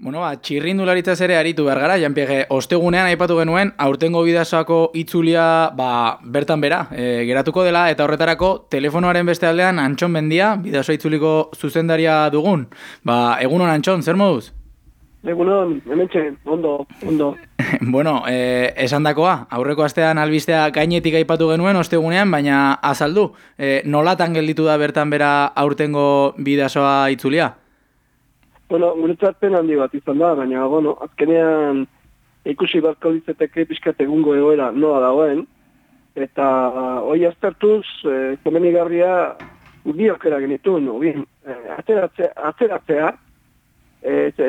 Bueno, ba, txirrindularitza ere aritu behar gara, Janpierre, ostegunean aipatu genuen, aurtengo bidasoako itzulia ba, bertan bera, e, geratuko dela, eta horretarako telefonoaren beste aldean Antxon Bendia, bidasoa itzuliko zuzendaria dugun. Ba, egunon Antxon, zer moduz? Egunon, hemen ondo, ondo. bueno, e, esan dakoa, aurreko astean albistea gainetik aipatu genuen ostegunean, baina azaldu, e, nolatan gelditu da bertan bera aurtengo bidasoa itzulia? Bueno, guretzat pen handi bat izan da, baina, bueno, azkenean ikusi barko dizeteke pixkat egungo egoera noa dagoen, eta hoi aztertuz, e, komenigarria biok genitu, no, bien, e, ateratzea, ateratzea et,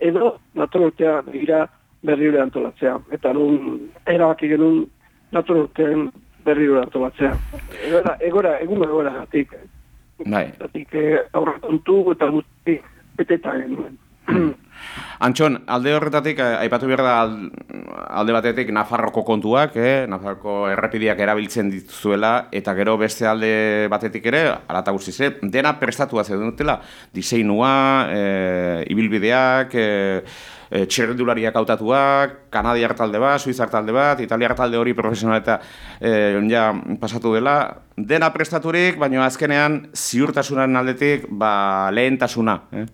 edo naturaltea begira berri antolatzea, eta nun erabaki genuen naturalteen berri antolatzea. Egora, egora, egun egora gatik. Bai. Gatik eh, aurrekontu eta guzti beteta genuen. Antxon, alde horretatik, eh, aipatu behar da alde batetik Nafarroko kontuak, eh? Nafarroko errepidiak erabiltzen dituzuela, eta gero beste alde batetik ere, alata guztiz, eh? dena prestatua zeuden dutela, diseinua, eh, ibilbideak, eh, e, txerrendulariak hautatuak, Kanadiar talde bat, Suizar talde bat, Italiar talde hori profesional eta e, ja, pasatu dela. Dena prestaturik, baina azkenean ziurtasunaren aldetik ba, lehentasuna. Eh?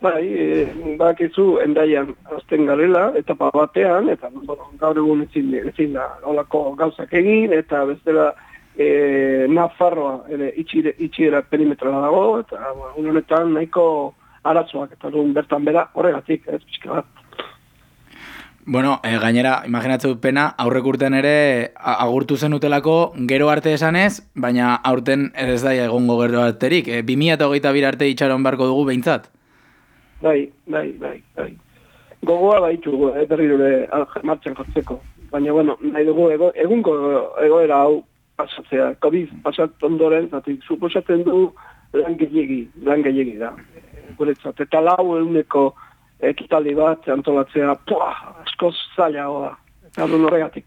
Bai, e, bakizu endaian azten garela, eta batean, eta bueno, gaur egun ezin, ezin da olako gauzak egin, eta bestela e, Nafarroa ere itxiera perimetroa dago, eta bueno, honetan nahiko aratzoak eta duen bertan bera horregatik, ez pixka bat. Bueno, e, gainera, imaginatze dut pena, aurrek urten ere agurtu zen utelako gero arte esanez, baina aurten ez da egongo gero arterik. E, 2008 bir arte itxaron beharko dugu behintzat? Bai, bai, bai, bai. Gogoa baitu, e, berri dure martxan jotzeko. Baina, bueno, nahi dugu ego, egungo egoera hau pasatzea. COVID pasat ondoren, zatik, suposatzen du lan gehiagi, lan gehiagi da guretzat. Eta lau eguneko ekitaldi bat antolatzea, poa, askoz zaila hoa. Eta du horregatik.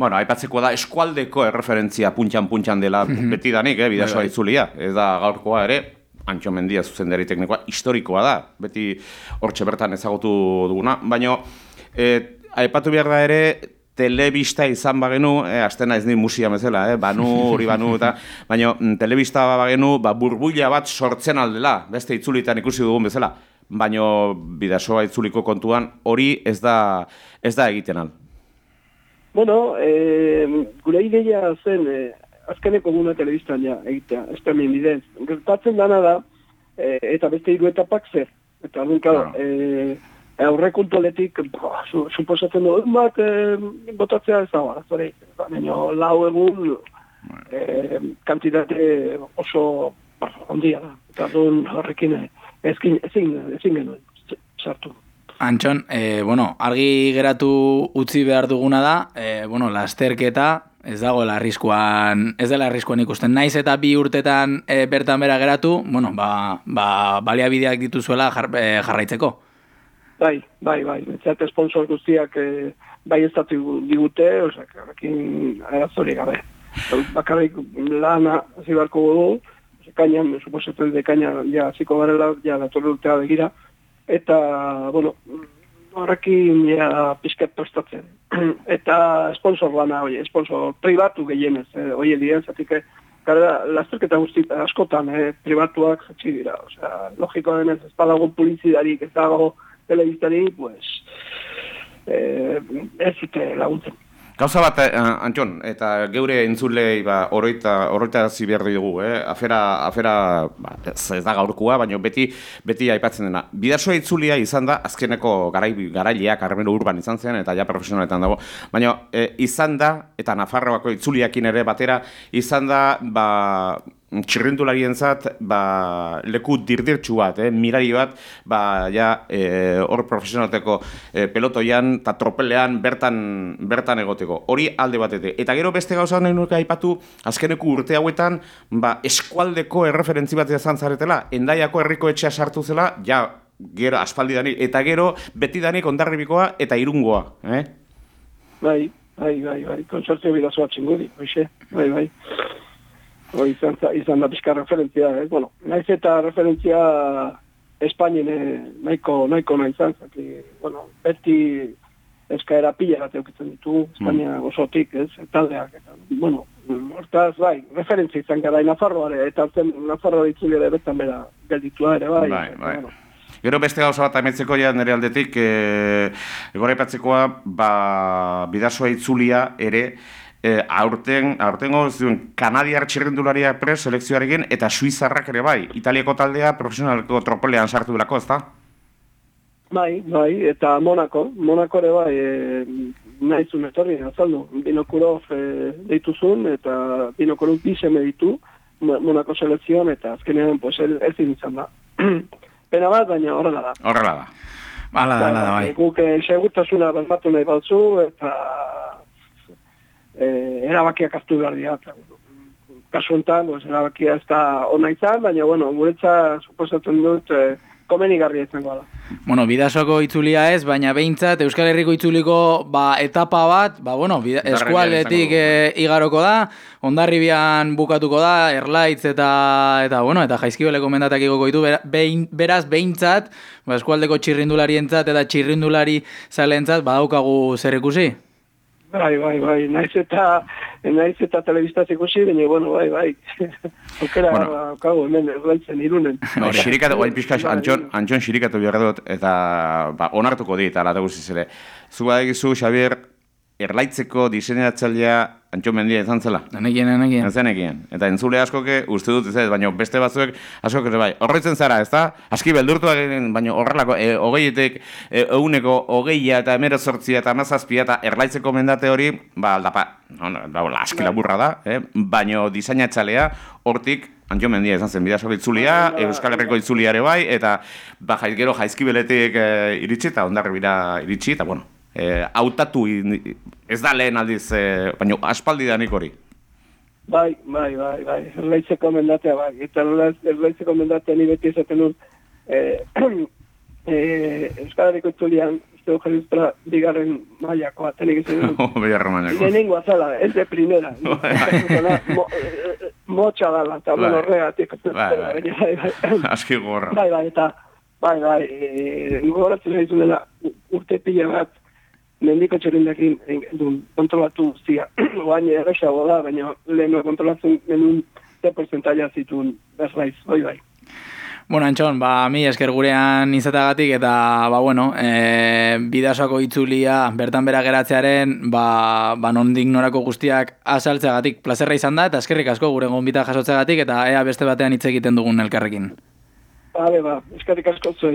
Bueno, aipatzeko da eskualdeko erreferentzia puntxan-puntxan dela mm -hmm. beti danik, eh, bidasoa bai, bai. itzulia. Ez da gaurkoa ere, Antxo Mendia zuzendari teknikoa, historikoa da. Beti hortxe bertan ezagutu duguna. Baina, eh, aipatu behar da ere, telebista izan bagenu, eh, astena ez ni musia bezala, eh, banu, hori banu, eta, baina mm, telebista bagenu, ba, burbuila bat sortzen aldela, beste itzulitan ikusi dugun bezala, baina bidasoa itzuliko kontuan, hori ez da, ez da egiten al. Bueno, eh, gure ideia zen, eh, azkeneko guna telebistan ja, egitea, ez da bidez. Gertatzen dana da, eh, eta beste hiru etapak zer. Eta, nunca, eh, aurrekuntu aletik, su, suposatzen du, bat, e, botatzea ez dago, azore, baina lau egun, e, kantitate oso ondia da, eta duen horrekin ezin, ezin, ezin genuen, sartu. Antxon, e, bueno, argi geratu utzi behar duguna da, e, bueno, lasterketa, ez dago arriskuan, ez dela arriskuan ikusten. Naiz eta bi urtetan e, bertan bera geratu, bueno, ba, ba, baliabideak dituzuela jar, jarraitzeko. Bai, bai, bai. Zerte sponsor guztiak eh, bai ez digute, osak, horrekin arazori gabe. Bakarrik lana hasi barko gudu, kainan, suposatzen de kainan, ja, ziko garela, ja, datorre urtea begira. Eta, bueno, horrekin ja, pizket prestatzen. Eta sponsor lana, oi, sponsor privatu gehienez, eh, oi, edien, zatik, gara, lasterketa guztita askotan, eh, privatuak zatxi dira. Osea, logiko denez, ez badago publizidarik, ez dago, telebistari, pues, eh, ez zite laguntzen. Gauza bat, eh, Antxon, eta geure entzulei ba, oroita, oroita behar dugu, eh? afera, afera ba, ez da gaurkua, baina beti, beti aipatzen dena. Bidasoa itzulia izan da, azkeneko garai, garaileak armero urban izan zen, eta ja profesionaletan dago, baina eh, izan da, eta Nafarroako itzuliakin ere batera, izan da, ba, txirrendularien zat, ba, leku dirdirtxu bat, eh? mirari bat, ba, ja, e, hor profesionalteko e, pelotoian eta tropelean bertan, bertan egoteko. Hori alde batete. Eta gero beste gauza nahi nuke aipatu, azkeneko urte hauetan, ba, eskualdeko erreferentzi bat izan zaretela, endaiako herriko etxea sartu zela, ja, gero aspaldi danik, eta gero beti danik ondarribikoa eta irungoa. Eh? Bai, bai, bai, bai, konsortzio bidazoa txingudi, bai, bai izan, izan da pixka referentzia, eh? bueno, naiz eta referentzia Espainien eh, nahiko, nahiko nahi izan, zaki, bueno, beti eskaera pila bat eukitzen ditu, Espainia osotik, ez, taldeak, eta, bueno, hortaz, bai, referentzia izan gara, Nafarroare, eta zen Nafarroa ditzuli ere betan bera gelditua ere, bai. Bai, bai. bueno, Gero beste gauza bat ametzeko ja nire aldetik, e, goraipatzeko ba, bidasoa itzulia ere, e, aurten, aurtengo zuen, kanadiar txirrendularia pre selekzioarekin eta suizarrak ere bai, italiako taldea profesionalko tropolean sartu delako, ezta? Bai, bai, eta Monako, Monako ere bai, e, nahi zuen etorri, azaldu, Binokurov e, deituzun, eta Binokurov biseme ditu, Mo- Monako selekzioan, eta azkenean, pues, el, ezin izan da. Pena bat, baina horrela da. Horrela da. Hala da, hala da, bai. Guk e, segurtasuna bermatu nahi balzu, eta e, erabakiak hartu behar dira. Kasu honetan, pues, erabakia ez da ona izan, baina, bueno, guretza suposatzen dut, e, komenigarria izango da. Bueno, bidasoko itzulia ez, baina behintzat Euskal Herriko itzuliko ba, etapa bat, ba, bueno, bida, eskualdetik e, igaroko da, ondarribian bukatuko da, erlaitz eta, eta bueno, eta jaizkibeleko mendatak igoko ditu, behin, beraz behintzat, ba, eskualdeko txirrindularientzat eta txirrindulari zalentzat badaukagu zer ikusi. Bai, bai, bai, naiz eta, naiz eta telebistaz ikusi, baina, bueno, bai, bai. Aukera, Bueno. kaugu, hemen, erlaitzen irunen. No, xirikatu, guain pixka, Bai, antxon, antxon xirikatu behar dut, eta ba, onartuko dit, ala da guztiz ere. Zu badakizu, Xabier, erlaitzeko diseinatzailea antxon mendia izan zela. Nenekien. Ez zenekien. Eta entzule askoke uste dut ez baina beste batzuek askok ere bai. Horretzen zara, ez da? Aski beldurtu baina horrelako e, hogeietek, e, eguneko hogeia eta emerozortzia eta amazazpia eta erlaitzeko mendate hori, ba, aldapa, no, no, ba, la, aski laburra da, eh? baina diseinatzailea hortik Antxo mendia izan zen, bidasoko itzulia, Euskal Herriko itzulia ere bai, eta ba, jaiz, gero jaizkibeletik e, iritsi eta ondarribira iritsi, eta bueno, e, hautatu in- ez da lehen aldiz, e, baina aspaldi hori. Bai, bai, bai, bai, erlaitzeko mendatea, bai. Eta erlaiz- erlaitzeko mendatea ni beti esaten dut, eh, eh, Euskal Herriko itzulian, uste dut jarriztra bigarren mailakoa, tenik izan dut. Bella romaneko. Lehenengo azala, ez de primera. Bai. Mo, eh, motxa dala, eta Bai. bueno, horregatik. Bai, bai. bai, bai. Aski gorra. Bai, bai, eta, bai, bai, e, gogoratzen nahi dela urte pila bat, mendiko txerindakin duen kontrolatu zia. Oain errexago da, baina lehen kontrolatzen genuen ze porcentaia zituen berraiz, bai, bai. Bueno, Antxon, ba, mi esker gurean izatagatik eta, ba, bueno, e, bidasoko itzulia bertan bera geratzearen, ba, ba nondik norako guztiak azaltzeagatik plazerra izan da, eta eskerrik asko gure gonbita jasotzeagatik, eta ea beste batean hitz egiten dugun elkarrekin. Bale, ba, eskerrik asko zuei.